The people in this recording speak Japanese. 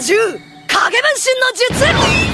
獣影分身の術